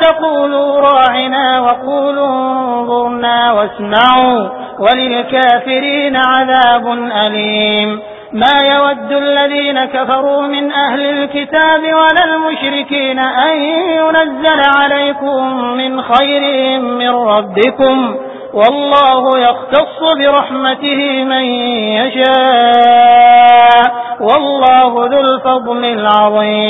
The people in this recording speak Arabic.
تقولوا راعنا وقولوا انظرنا واسمعوا وللكافرين عذاب أليم. ما يود الذين كفروا من أهل الكتاب ولا المشركين أن ينزل عليكم من خير من ربكم والله يختص برحمته من يشاء والله ذو الفضل العظيم.